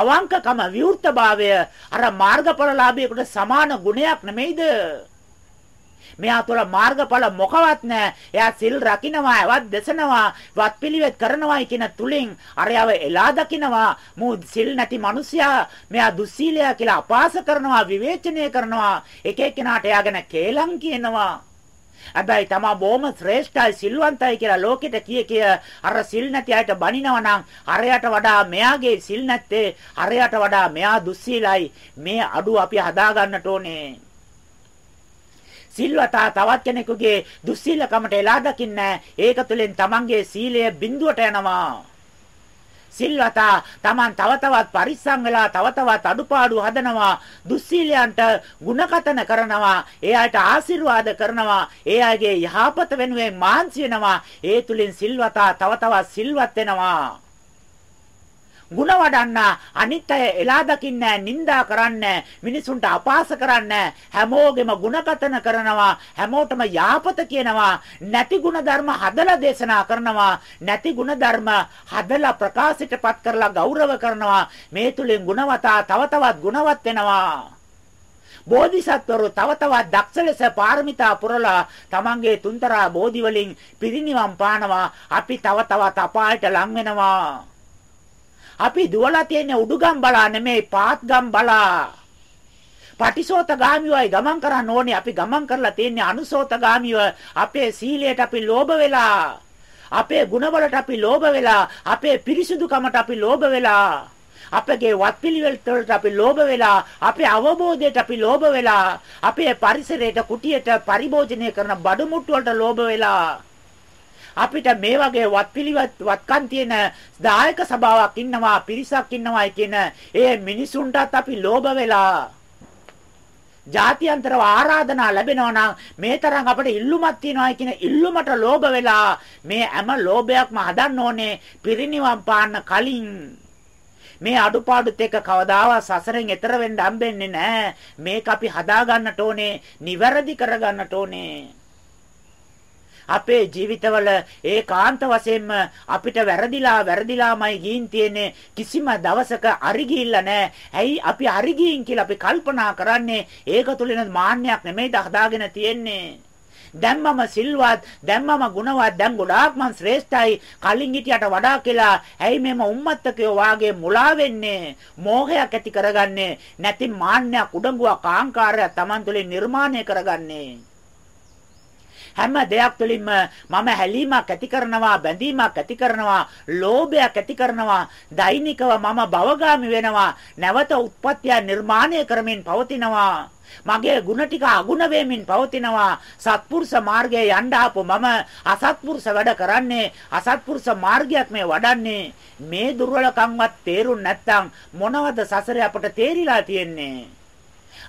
අවංකකම විවෘතභාවය අර මාර්ගඵලලාභියෙකුට සමාන ගුණයක් නෙමෙයිද? මෙයා තුළ මාර්ගඵල මොකවත් නැහැ. එයා සිල් රකින්නවා, වත් දෙසනවා, වත් පිළිවෙත් කරනවායි කියන තුලින් අරයව එලා දකින්නවා. මු සිල් නැති මිනිසයා මෙයා දුස්සීලයා කියලා අපාස කරනවා, විවේචනය කරනවා. එක එක්කෙනාට එයාගෙන කේලම් කියනවා. හැබැයි තමා බොහොම ශ්‍රේෂ්ඨයි සිල්වන්තයි කියලා ලෝකෙට කිය කිය අර සිල් නැති අයට බනිනවා නම් අරයට වඩා මෙයාගේ සිල් නැත්තේ අරයට වඩා මෙයා දුස්සීලයි. මේ අඩුව අපි හදා ගන්නට ඕනේ. සිල්වතා තවත් කෙනෙකුගේ දුස්සීලකමට එලා දකින්නේ ඒක තුළින් තමන්ගේ සීලය බිඳුවට යනවා. සිල්වතා Taman තව තවත් පරිස්සම් වෙලා තව තවත් අඩුපාඩු හදනවා. දුස්සීලයන්ට ಗುಣකතන කරනවා. එයාට ආශිර්වාද කරනවා. ඒ අයගේ යහපත වෙනුවෙන් මහන්සි වෙනවා. ඒ තුලින් සිල්වතා තව තවත් සිල්වත් වෙනවා. ಗುಣ වඩන්න අනිත් අය එලා දකින්නේ නින්දා කරන්නේ මිනිසුන්ට අපහාස කරන්නේ හැමෝගෙම ಗುಣකතන කරනවා හැමෝටම යාපත කියනවා නැති ಗುಣ ධර්ම හදලා දේශනා කරනවා නැති ಗುಣ ධර්ම හදලා ප්‍රකාශයටපත් කරලා ගෞරව කරනවා මේ තුලින් ගුණවතා තව තවත් ගුණවත් වෙනවා බෝධිසත්වරු තව තවත් දක්ෂ ලෙස පාරමිතා පුරලා තමන්ගේ තුන්තරා බෝධි වලින් පිරිනිවන් පානවා අපි තව තවත් අපායට ලං වෙනවා අපි දුවලා තියෙන උඩුගම් බලා නෙමෙයි පාත්ගම් බලා. පටිසෝත ගාමියවයි ගමන් කරන්න ඕනේ. අපි ගමන් කරලා තියෙන්නේ අනුසෝත ගාමියව. අපේ සීලයට අපි ලෝභ වෙලා. අපේ ගුණවලට අපි ලෝභ වෙලා. අපේ පිරිසුදුකමට අපි ලෝභ වෙලා. අපගේ වත්පිළිවෙලට අපි ලෝභ වෙලා අපේ අවබෝධයට අපි ලෝභ වෙලා අපේ පරිසරයට කුටියට පරිභෝජනය කරන බඩු මුට්ටු වලට ලෝභ වෙලා අපිට මේ වගේ වත්පිළිවෙත් වත්කම් තියෙන දායක සභාවක් ඉන්නවා පිරිසක් ඉන්නවායි කියන ඒ මිනිසුන්ටත් අපි ලෝභ වෙලා ජාත්‍යන්තරව ආරාධනා ලැබෙනවා නම් මේ තරම් අපිට ඉල්ලුමක් තියෙනවා කියන ඉල්ලුමට ලෝභ වෙලා මේ හැම ලෝභයක්ම හදන්න ඕනේ පිරිනිවන් පාන්න කලින්. මේ අඩුපාඩුත් එක්ක කවදාවත් සසරෙන් එතර වෙන්න හම්බෙන්නේ නැහැ. මේක අපි හදා ගන්නට ඕනේ නිවැරදි කර ගන්නට ඕනේ. අපේ ජීවිතවල ඒකාන්ත වශයෙන්ම අපිට වැරදිලා වැරදිලාමයි ගින් තියෙන්නේ. කිසිම දවසක අරි ගිහිල්ලා නැහැ. ඇයි අපි අරි ගින් කියලා අපි කල්පනා කරන්නේ? ඒක තුලින් මාන්නයක් නෙමෙයිද හදාගෙන තියෙන්නේ. දැන් මම සිල්වත් දැන් මම ගුණවත් දැන් ගොඩාක් මං ශ්‍රේෂ්ඨයි. කලින් හිටියට වඩා කියලා ඇයි මෙම උම්මත්තකයෝ වාගේ මුලා වෙන්නේ? මෝහයක් ඇති කරගන්නේ නැති මාන්නයක් උඩඟුවක් ආංකාරයක් Taman තුලින් නිර්මාණය කරගන්නේ? හැම දෙයක් තුළින්ම මම හැලීමක් ඇති කරනවා බැඳීමක් ඇති කරනවා ලෝභයක් ඇති කරනවා දෛනිකව මම භවගාමි වෙනවා නැවත උත්පත්තිය නිර්මාණය කරමින් පවතිනවා. මගේ ಗುಣ ටික අගුණ වෙමින් පවතිනවා. සත්පුරුෂ මාර්ගයේ යන්න ආපු මම අසත්පුරුෂ වැඩ කරන්නේ අසත්පුරුෂ මාර්ගයක් මේ වඩන්නේ. මේ දුර්වලකම්වත් තේරුම් නැත්නම් මොනවද සසරේ අපට තේරිලා තියෙන්නේ?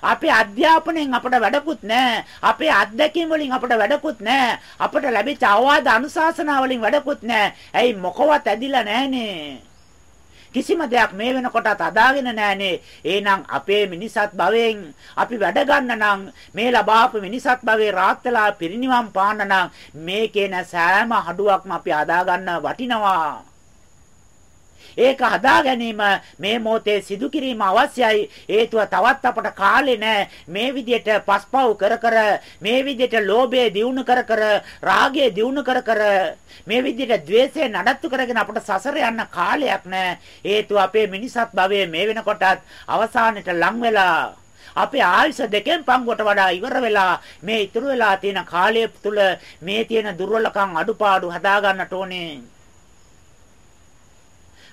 අපේ අධ්‍යාපනයෙන් අපට වැඩකුත් නැහැ. අපේ අත්දැකීම් වලින් අපට වැඩකුත් නැහැ. අපට ලැබිච්ච අවවාද අනුශාසනා වලින් වැඩකුත් නැහැ. ඇයි මොකවත් ඇදිලා නැහනේ. කිසිම දෙයක් මේ වෙනකොටත් අදාගෙන නැහනේ. එහෙනම් අපේ මිනිසත් භවයෙන් අපි වැඩ ගන්න නම් මේ ලබාපු මිනිසත් භවයේ රාත්‍තලා පිරිනිවන් පාන්න නම් මේකේ නැ සෑම හඩුවක්ම අපි අදා ගන්න වටිනවා. ඒක හදා ගැනීම මේ මොහොතේ සිදු කිරීම අවශ්‍යයි. හේතුව තවත් අපට කාලේ නැහැ. මේ විදිහට පස්පව් කර කර මේ විදිහට ලෝභය දියුණු කර කර රාගය දියුණු කර කර මේ විදිහට द्वේෂය නඩත්තු කරගෙන අපට සසර යන්න කාලයක් නැහැ. හේතුව අපේ මිනිසත් භවයේ මේ වෙනකොටත් අවසානෙට ලං වෙලා අපේ ආයුෂ දෙකෙන් පංගුවට වඩා ඉවර වෙලා මේ ඉතුරු වෙලා තියෙන කාලය තුල මේ තියෙන දුර්වලකම් අඩුපාඩු හදා ගන්නට ඕනේ.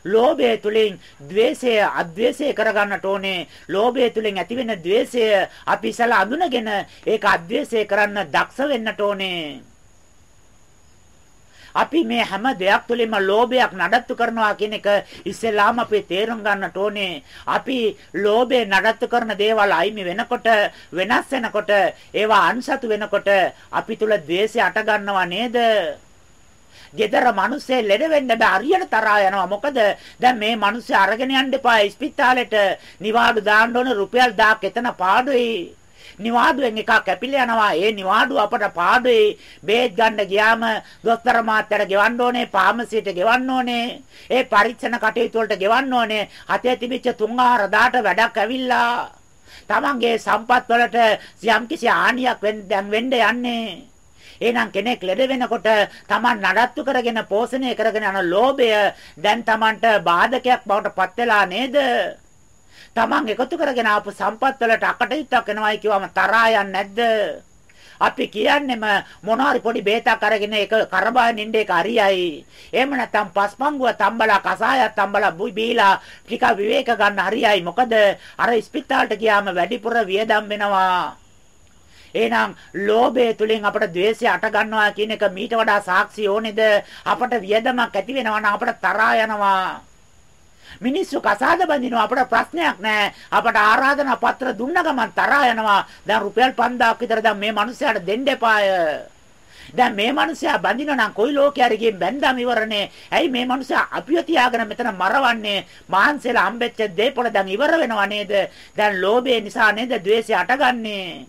ලෝභය තුලින් ద్వේෂය අද්වේෂය කරගන්නට ඕනේ. ලෝභය තුලින් ඇතිවෙන ద్వේෂය අපි ඉසලා අඳුනගෙන ඒක අද්වේෂය කරන්න දක්ෂ වෙන්නට ඕනේ. අපි මේ හැම දෙයක් තුළින්ම ලෝභයක් නඩත්තු කරනවා කියන එක ඉස්සෙල්ලාම අපි තේරුම් ගන්නට ඕනේ. අපි ලෝභේ නඩත්තු කරන දේවල් අයිමි වෙනකොට වෙනස් වෙනකොට ඒවා අන්සතු වෙනකොට අපි තුල ද්වේෂය අට ගන්නවා නේද? Gedara මිනිස්සේ ලෙඩ වෙන්න බෑ අරියට තරහා යනවා මොකද දැන් මේ මිනිස්සේ අරගෙන යන්න එපා ස්පිතාලෙට නිවාඩු දාන්න ඕන රුපියල් 1000ක් එතන පාඩුයි නිවාඩුවෙන් එකක් කැපිලා යනවා. ඒ නිවාඩුව අපට පාඩුවේ බේත් ගන්න ගියාම දොස්තර මාත්‍යට ගෙවන්න ඕනේ, ෆාමසියට ගෙවන්න ඕනේ, ඒ පරීක්ෂණ කටයුතු වලට ගෙවන්න ඕනේ. අතේ තිබිච්ච තුන් ආහාර දාට වැඩක් ඇවිල්ලා. තමන්ගේ සම්පත් වලට යම්කිසි ආනියක් වෙන්න වෙන්න යන්නේ. එහෙනම් කෙනෙක් ලෙඩ වෙනකොට Taman නඩත්තු කරගෙන පෝෂණය කරගෙන යන ලෝභය දැන් Tamanට බාධකයක් බවට පත් වෙලා නේද? Taman එකතු කරගෙන ආපු සම්පත් වලට අකටයුත්තක් වෙනවයි කිව්වම තරහා යන්නේ නැද්ද? අපි කියන්නේම මොනවාරි පොඩි බේතක් අරගෙන ඒක කරබාගෙන ඉන්න එක හරියයි. එහෙම නැත්නම් පස්පංගුව තම්බලා කසායක් තම්බලා බීලා ටික විවේක ගන්න හරියයි. මොකද අර ස්පිතාලට ගියාම වැඩිපුර වියදම් වෙනවා. එහෙනම් ලෝභය තුලින් අපට द्वේෂය අට ගන්නවා කියන එක මීට වඩා සාක්ෂි ඕනේද? අපට වියදමක් ඇති වෙනවා නම් අපට තරහා යනවා. මිනිස්සු කසාද බඳිනවා අපට ප්‍රශ්නයක් නැහැ. අපට ආරාධනා පත්‍ර දුන්න ගමන් තරහා යනවා. දැන් රුපියල් 5000ක් විතර දැන් මේ මිනිස්යාට දෙන්න එපාය. දැන් මේ මිනිස්සයා බඳිනවා නම් කොයි ලෝකේ හරි ගිහින් බැන්දාම ඉවරනේ. ඇයි මේ මිනිස්සයා අපිව තියාගෙන මෙතන මරවන්නේ? මාන්සෙලා හම්බෙච්ච දේපොළ දැන් ඉවර වෙනව නේද? දැන් ලෝභය නිසා නේද ද්වේෂය අටගන්නේ?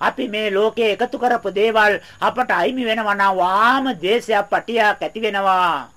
අපි මේ ලෝකයේ එකතු කරපු දේවල් අපට අයිමි වෙනවා නම් වාම දේශයක් පටියක් ඇති වෙනවා.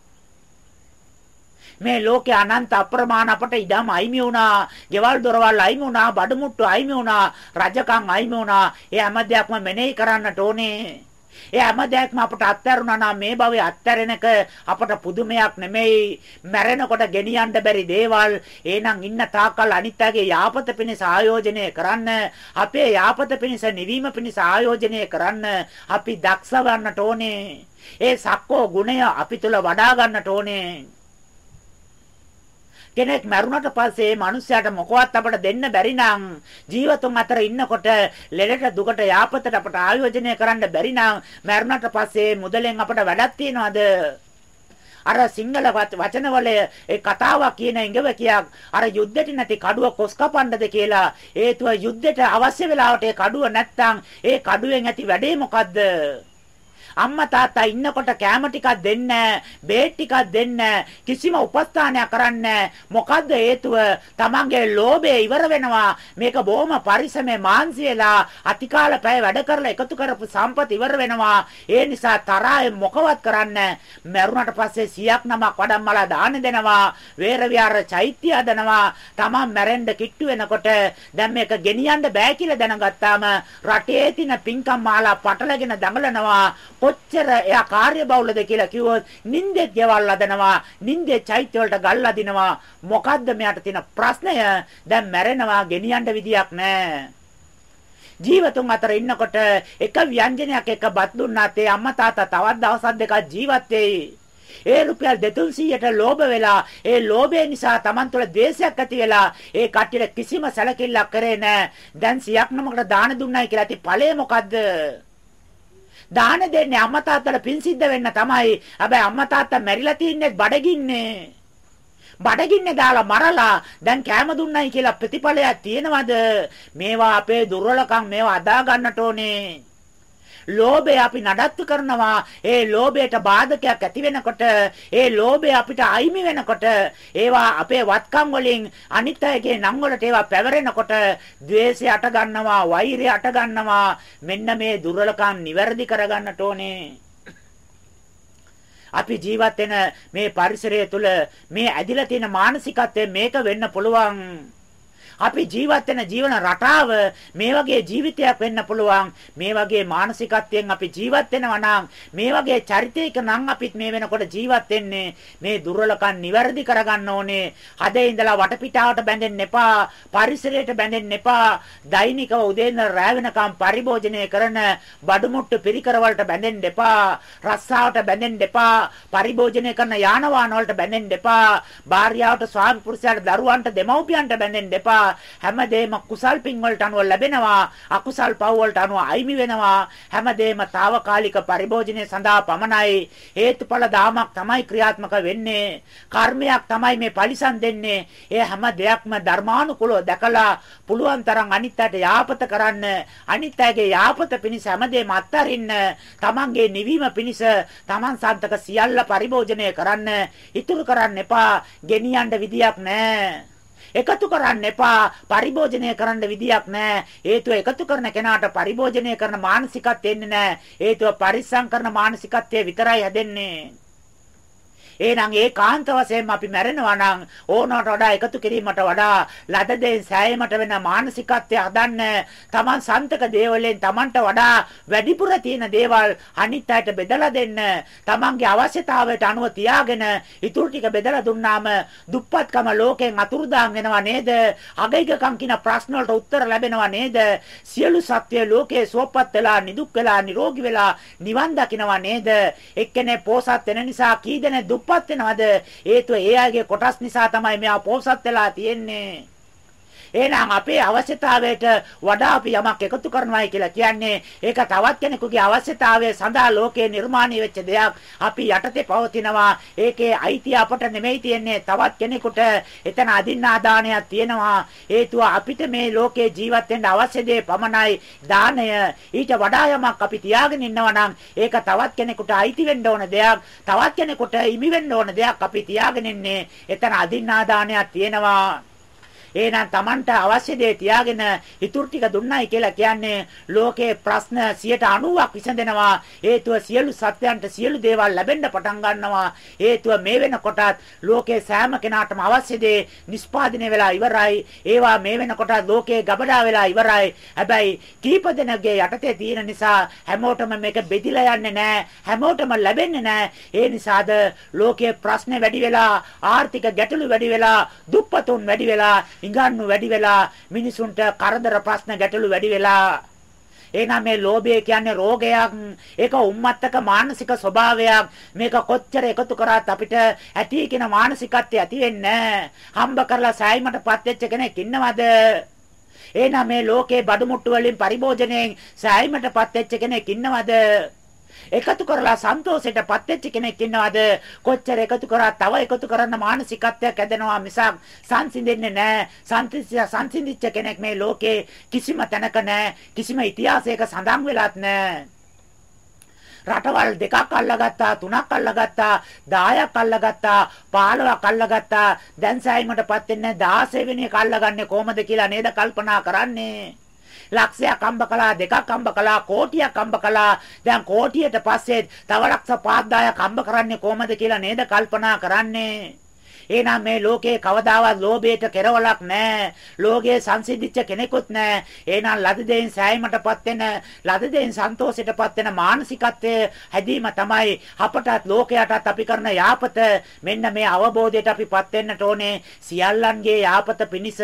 මේ ලෝකේ අනන්ත අප්‍රමාණ අපට ඉඩම් අයිමි වුණා. ගෙවල් දොරවල් අයිමි වුණා. බඩමුට්ටු අයිමි වුණා. රජකම් අයිමි වුණා. ඒ හැම දෙයක්ම මෙනෙහි කරන්නට ඕනේ. ඒ හැම දෙයක්ම අපට අත්හැරුණා නම් මේ භවයේ අත්හැරෙනක අපට පුදුමයක් නෙමෙයි. මැරෙනකොට ගෙනියන්න බැරි දේවල්. එහෙනම් ඉන්න තාකල් අනිත්‍යගේ යාපත පිණිස ආයෝජනය කරන්න. අපේ යාපත පිණිස නිවීම පිණිස ආයෝජනය කරන්න. අපි දක්ෂ වන්නට ඕනේ. ඒ සක්කෝ ගුණය අපි තුල වඩා ගන්නට ඕනේ. කෙනෙක් මැරුණට පස්සේ මිනිස්යාට මොකවත් අපට දෙන්න බැරි නම් ජීවතුන් අතර ඉන්නකොට ලෙඩට දුකට යාපතට අපට ආයෝජනය කරන්න බැරි නම් මැරුණට පස්සේ මුදලෙන් අපට වැඩක් තියනවද? අර සිංහල වචනවල ඒ කතාවක් කියන ඉඟව කියක් අර යුද්ධෙට නැති කඩුව කොස් කපන්නද කියලා. හේතුව යුද්ධෙට අවශ්‍ය වෙලාවට ඒ කඩුව නැත්තම් ඒ කඩුවෙන් ඇති වැඩේ මොකද්ද? අම්මා තාත්තා ඉන්නකොට කෑම ටිකක් දෙන්න බේත් ටිකක් දෙන්න කිසිම උපස්ථානයක් කරන්න මොකද්ද හේතුව? තමන්ගේ ලෝභය ඉවර වෙනවා. මේක බොහොම පරිසමේ මාන්සි වෙලා අතිකාල පැය වැඩ කරලා එකතු කරපු සම්පත් ඉවර වෙනවා. ඒ නිසා තරහේ මොකවත් කරන්න. මරුණට පස්සේ සියක් නමක් වඩම්මලා දාන දෙනවා. වේර විහාර චෛත්‍ය හදනවා. තමන් මැරෙන්න කිට්ටු වෙනකොට දැන් මේක ගෙනියන්න බෑ කියලා දැනගත්තාම රටේ තියෙන පින්කම් මාලා පටලගෙන දඟලනවා. කොච්චර එයා කාර්යබහුලද කියලා කිව්වොත් නින්දෙත් ගෙවල් අදනවා නින්දේ චෛත්‍ය වලට ගල් අදිනවා මොකද්ද මෙයාට තියෙන ප්‍රශ්නය දැන් මැරෙනවා ගෙනියන්න විදියක් නැහැ ජීවතුන් අතර ඉන්නකොට එක ව්‍යංජනයක් එක බත් දුන්නාත් ඒ අම්මා තාත්තා තවත් දවස් දෙකක් ජීවත් වෙයි. ඒ රුපියල් 200ට ලෝභ වෙලා ඒ ලෝභය නිසා Taman තුළ ද්වේෂයක් ඇති වෙලා ඒ කට්ටියට කිසිම සැලකිල්ලක් කරේ නැහැ. දැන් සියක් නමකට දාන දුන්නයි කියලා ඉතින් ඵලය මොකද්ද? දාන දෙන්නේ අම්මා තාත්තට පින් සිද්ධ වෙන්න තමයි. හැබැයි අම්මා තාත්තා මැරිලා තින්නේ බඩගින්නේ. බඩගින්නේ දාලා මරලා දැන් කෑම දුන්නයි කියලා ප්‍රතිඵලයක් තියෙනවද? මේවා අපේ දුර්වලකම් මේවා අදා ගන්නට ඕනේ. ලෝභය අපි නඩත්තු කරනවා. ඒ ලෝභයට බාධකයක් ඇති වෙනකොට, ඒ ලෝභය අපිට අයිමි වෙනකොට, ඒවා අපේ වත්කම් වලින් අනිත් අයගේ නම් වලට ඒවා පැවරෙනකොට, द्वේෂය අට ගන්නවා, වෛරය අට ගන්නවා. මෙන්න මේ දුර්වලකම් නිවැරදි කරගන්නට ඕනේ. අපි ජීවත් වෙන මේ පරිසරය තුළ මේ ඇදිලා තියෙන මානසිකත්වය මේක වෙන්න පුළුවන්. අපි ජීවත් වෙන ජීවන රටාව මේ වගේ ජීවිතයක් වෙන්න පුළුවන්. මේ වගේ මානසිකත්වයෙන් අපි ජීවත් වෙනවා නම් මේ වගේ චරිතයක නම් අපිත් මේ වෙනකොට ජීවත් වෙන්නේ මේ දුර්වලකම් නිවැරදි කරගන්න ඕනේ. හදේ ඉඳලා වටපිටාවට බැඳෙන්න එපා. පරිසරයට බැඳෙන්න එපා. දෛනිකව උදේ ඉඳලා රැ වෙනකම් පරිභෝජනය කරන බඩුමුට්ටු පිරිකර වලට බැඳෙන්න එපා. රස්සාවට බැඳෙන්න එපා. පරිභෝජනය කරන යාන වාහන වලට බැඳෙන්න එපා. භාර්යාවට ස්වාමි පුරුෂයාට දරුවන්ට දෙමව්පියන්ට බැඳෙන්න එපා. හැමදේම කුසල් පින් වලට අනුව ලැබෙනවා අකුසල් පව් වලට අනුව අයිමි වෙනවා. හැමදේම తాවකාලික පරිභෝජනය සඳහා පමණයි. හේතුඵල දාමක් තමයි ක්‍රියාත්මක වෙන්නේ. කර්මයක් තමයි මේ පරිසම් දෙන්නේ. ඒ හැම දෙයක්ම ධර්මානුකූලව දැකලා පුළුවන් තරම් අනිත්යට යාපත කරන්න අනිත්‍යගේ යාපත පිණිස හැමදේම අත්හරින්න තමන්ගේ නිවීම පිණිස තමන් සන්තක සියල්ල පරිභෝජනය කරන්න ඉතුරු කරන්න එපා. ගෙනියන්න විදියක් නැහැ එකතු කරන්න එපා. පරිභෝජනය කරන්න විදියක් නැහැ. හේතුව එකතු කරන කෙනාට පරිභෝජනය කරන මානසිකත්වෙ එන්නේ නැහැ. හේතුව පරිස්සම් කරන මානසිකත්වය විතරයි හැදෙන්නේ. එහෙනම් ඒකාන්ත වශයෙන්ම අපි මැරෙනවා නම් ඕනකට වඩා එකතු කිරීමට වඩා ලද දෙයින් සෑයීමට වෙන මානසිකත්වය හදන්න Taman සන්තක දේවලෙන් Tamanට වඩා වැඩිපුර තියෙන දේවල් අනිත් අයට බෙදලා දෙන්න Tamanගේ අවශ්‍යතාවයට අනුව තියාගෙන ඉතුරු ටික බෙදලා දුන්නාම දුප්පත්කම ලෝකෙන් අතුරුදාන් වෙනවා නේද? අගයිකකම් කියන ප්‍රශ්න වලට උත්තර ලැබෙනවා නේද? සියලු සත්‍ය ලෝකයේ සුවපත් වෙලා නිදුක් වෙලා නිරෝගී වෙලා නිවන් දකිනවා නේද? එක්කෙනේ පෝසත් වෙන නිසා කී දෙනෙක් දුප්පත් දුප්පත් වෙනවද? හේතුව ඒ අයගේ කොටස් නිසා තමයි මෙයා පෝසත් වෙලා තියෙන්නේ. එහෙනම් අපේ අවශ්‍යතාවයට වඩා අපි යමක් එකතු කරනවායි කියලා කියන්නේ ඒක තවත් කෙනෙකුගේ අවශ්‍යතාවය සඳහා ලෝකේ නිර්මාණය වෙච්ච දෙයක්. අපි යටතේ පවතිනවා. ඒකේ අයිතිය අපට නෙමෙයි තියෙන්නේ. තවත් කෙනෙකුට එතන අදින්නාදානයක් තියෙනවා. හේතුව අපිට මේ ලෝකේ ජීවත් වෙන්න අවශ්‍ය දේ පමණයි දාණය. ඊට වඩා යමක් අපි තියාගෙන ඉන්නවා නම් ඒක තවත් කෙනෙකුට අයිති වෙන්න ඕන දෙයක්. තවත් කෙනෙකුට හිමි වෙන්න ඕන දෙයක් අපි තියාගෙන ඉන්නේ. එතන අදින්නාදානයක් තියෙනවා. එහෙනම් Tamanට අවශ්‍ය දේ තියාගෙන ඉතුරු ටික දුන්නයි කියලා කියන්නේ ලෝකේ ප්‍රශ්න 90ක් විසඳෙනවා. හේතුව සියලු සත්‍යයන්ට සියලු දේවල් ලැබෙන්න පටන් ගන්නවා. හේතුව මේ වෙනකොටත් ලෝකේ සෑම කෙනාටම අවශ්‍ය දේ නිස්පාදනය වෙලා ඉවරයි. ඒවා මේ වෙනකොටත් ලෝකේ ගබඩා වෙලා ඉවරයි. හැබැයි කීප දෙනෙක්ගේ යටතේ තියෙන නිසා හැමෝටම මේක බෙදිලා යන්නේ නැහැ. හැමෝටම ලැබෙන්නේ නැහැ. ඒ නිසාද ලෝකයේ ප්‍රශ්න වැඩි වෙලා ආර්ථික ගැටලු වැඩි වෙලා දුප්පතුන් වැඩි වෙලා ඉඟන්නු වැඩි වෙලා මිනිසුන්ට කරදර ප්‍රශ්න ගැටලු වැඩි වෙලා එහෙනම් මේ ලෝභය කියන්නේ රෝගයක්. ඒක උම්මත්තක මානසික ස්වභාවයක්. මේක කොච්චර එකතු කරාත් අපිට ඇති කියන මානසිකත්වය ඇති වෙන්නේ හම්බ කරලා සෑයීමටපත් වෙච්ච කෙනෙක් ඉන්නවද? එහෙනම් මේ ලෝකේ බඩු මුට්ටු වලින් පරිභෝජනයෙන් සෑයීමටපත් වෙච්ච කෙනෙක් ඉන්නවද? එකතු කරලා සන්තෝෂයටපත් වෙච්ච කෙනෙක් ඉන්නවද? කොච්චර එකතු කරා තව එකතු කරන්න මානසිකත්වයක් හැදෙනවා මිසක් සංසිඳෙන්නේ නැහැ. සංසිඳිච්ච කෙනෙක් මේ ලෝකේ කිසිම තැනක නැහැ. කිසිම ඉතිහාසයක සඳහන් වෙලත් නැහැ. රටවල් දෙකක් අල්ලගත්තා තුනක් අල්ලගත්තා 10ක් අල්ලගත්තා 15ක් අල්ලගත්තා දැන් සෑයීමටපත් වෙන්නේ 16 වෙනි එක අල්ලගන්නේ කොහමද කියලා නේද කල්පනා කරන්නේ ලක්ෂයක් අම්බ කළා දෙකක් අම්බ කළා කෝටියක් අම්බ කළා දැන් කෝටියට පස්සේ තව ලක්ෂ 5000ක් අම්බ කරන්නේ කොහමද කියලා නේද කල්පනා කරන්නේ එහෙනම් මේ ලෝකේ කවදාවත් ලෝභයට කෙරවලක් නැහැ. ලෝකයේ සංසිද්ධිච්ච කෙනෙකුත් නැහැ. එහෙනම් ලද දෙයින් සෑයීමටපත් වෙන, ලද දෙයින් සන්තෝෂයටපත් වෙන මානසිකත්වය හැදීම තමයි අපටත් ලෝකයටත් අපි කරන යාපත. මෙන්න මේ අවබෝධයට අපිපත් වෙන්නට ඕනේ. සියල්ලන්ගේ යාපත පිණිස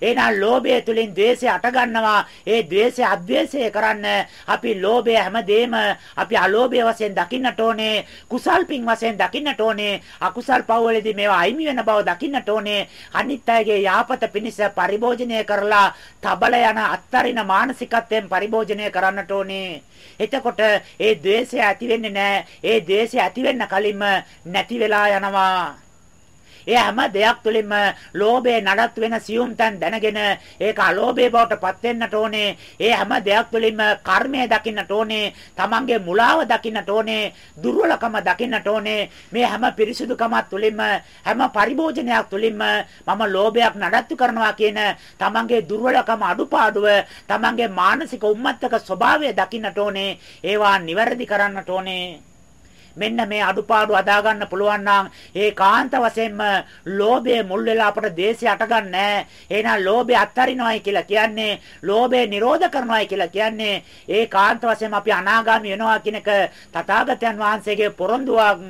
එහෙනම් ලෝභය තුලින් द्वේෂය අටගන්නවා. ඒ द्वේෂය අද්වේෂය කරන්න අපි ලෝභය හැමදේම අපි අලෝභය වශයෙන් දකින්නට ඕනේ. කුසල් පින් වශයෙන් දකින්නට ඕනේ. අකුසල් පවවලදී මේවා අයිමි වෙන බව දකින්නට ඕනේ. අනිත් අයගේ යාපත පිණිස පරිභෝජනය කරලා තබල යන අත්තරින මානසිකත්වයෙන් පරිභෝජනය කරන්නට ඕනේ. එතකොට ඒ द्वේෂය ඇති වෙන්නේ නැහැ. ඒ द्वේෂය ඇති වෙන්න කලින්ම නැති වෙලා යනවා. ඒ හැම දෙයක් තුළින්ම ලෝභය නඩත්තු වෙන සියුම් තැන් දැනගෙන ඒක අලෝභය බවට පත් වෙන්නට ඕනේ. ඒ හැම දෙයක් තුළින්ම කර්මය දකින්නට ඕනේ. තමන්ගේ මුලාව දකින්නට ඕනේ. දුර්වලකම දකින්නට ඕනේ. මේ හැම පිරිසුදුකමත් තුළින්ම හැම පරිභෝජනයක් තුළින්ම මම ලෝභයක් නඩත්තු කරනවා කියන තමන්ගේ දුර්වලකම අඩුපාඩුව තමන්ගේ මානසික උම්මත්තක ස්වභාවය දකින්නට ඕනේ. ඒවා නිවැරදි කරන්නට ඕනේ. මෙන්න මේ අඩුපාඩු අදා ගන්න පුළුවන් නම් ඒකාන්ත වශයෙන්ම ලෝභය මුල් වෙලා අපට දේශය අටගන්නේ නැහැ. එහෙනම් ලෝභය අත්හරිනවයි කියලා කියන්නේ ලෝභය නිරෝධ කරනවයි කියලා කියන්නේ ඒකාන්ත වශයෙන්ම අපි අනාගාමී වෙනවා කියන එක තථාගතයන් වහන්සේගේ පොරොන්දුවක්.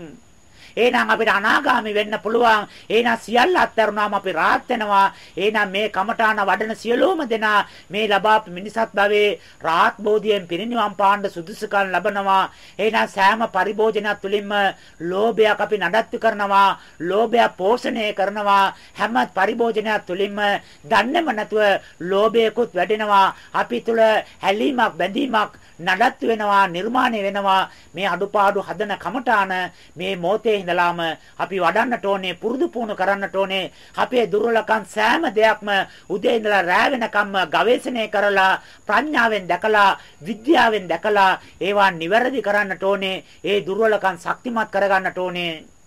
එහෙනම් අපිට අනාගාමි වෙන්න පුළුවන්. එහෙනම් සියල්ල අත්හැරුණාම අපි rahat වෙනවා. එහෙනම් මේ කමඨාන වඩන සියලුම දෙනා මේ ලබාපු මිනිසත් භවයේ rahat බෝධියෙන් පිරිනිවන් පාන්න සුදුසුකම් ලබනවා. එහෙනම් සෑම පරිභෝජනයක් තුළින්ම ලෝභයක් අපි නඩත්තු කරනවා. ලෝභය පෝෂණය කරනවා. හැම පරිභෝජනයක් තුළින්ම දන්නේම නැතුව ලෝභයකුත් වැඩෙනවා. අපි තුල හැලීමක් බැඳීමක් නඩත්තු වෙනවා නිර්මාණය වෙනවා. මේ අඩුපාඩු හදන කමඨාන මේ මොහොතේ ඉඳලාම අපි වඩන්නට ඕනේ පුරුදු පුහුණු කරන්නට ඕනේ. අපේ දුර්වලකම් සෑම දෙයක්ම උදේ ඉඳලා රෑ වෙනකම්ම ගවේෂණය කරලා ප්‍රඥාවෙන් දැකලා විද්‍යාවෙන් දැකලා ඒවා නිවැරදි කරන්නට ඕනේ. ඒ දුර්වලකම් ශක්තිමත් කරගන්නට ඕනේ.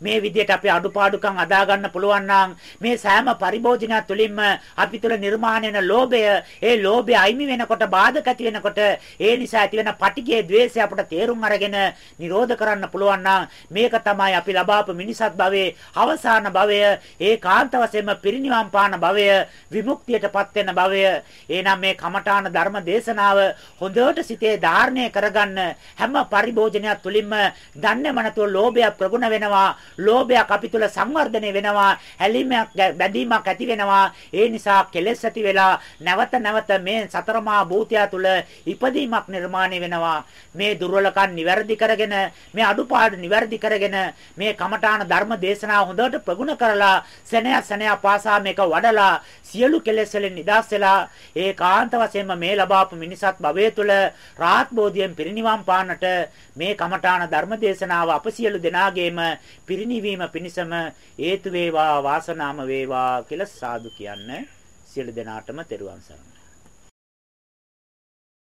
මේ විදිහට අපි අඩුපාඩුකම් අදා ගන්න පුළුවන් නම් මේ සෑම පරිභෝජනයක් තුළින්ම අපි තුළ නිර්මාණය වෙන ලෝභය ඒ ලෝභය අයිමි වෙනකොට බාධක ඇති වෙනකොට ඒ නිසා ඇති වෙන පටිඝයේ द्वේෂය අපට තේරුම් අරගෙන නිරෝධ කරන්න පුළුවන් නම් මේක තමයි අපි ලබාපු මිනිසත් භවයේ අවසාන භවය ඒකාන්ත වශයෙන්ම පිරිනිවන් පාන භවය විමුක්තියටපත් වෙන භවය. එහෙනම් මේ කමඨාන ධර්ම දේශනාව හොඳට සිතේ ධාරණය කරගන්න හැම පරිභෝජනයක් තුළින්ම දන්නේම නැතුව ලෝභය ප්‍රගුණ වෙනවා. ලෝභයක් අපි තුල සංවර්ධනය වෙනවා, ඇලීමක් බැඳීමක් ඇති වෙනවා. ඒ නිසා කෙලෙස් ඇති වෙලා නැවත නැවත මේ සතරමා භූතය තුල ඉපදීමක් නිර්මාණය වෙනවා. මේ දුර්වලකම් නිවැරදි කරගෙන, මේ අඩුපාඩු නිවැරදි කරගෙන, මේ කමඨාන ධර්ම දේශනාව හොඳට ප්‍රගුණ කරලා සෙනෙහ සෙනෙහ පාසා මේක වඩලා සියලු කෙලෙස් වලින් නිදහස් වෙලා ඒකාන්ත වශයෙන්ම මේ ලබාපු මිනිසත් භවය තුල රාත් බෝධියෙන් පිරිනිවන් පාන්නට මේ කමඨාන ධර්ම දේශනාව අප සියලු දෙනාගේම පිරිනිවීම පිණිසම හේතු වේවා වාසනාම වේවා කියලා සාදු කියන්න සියලු දෙනාටම තෙරුවන් සරණයි.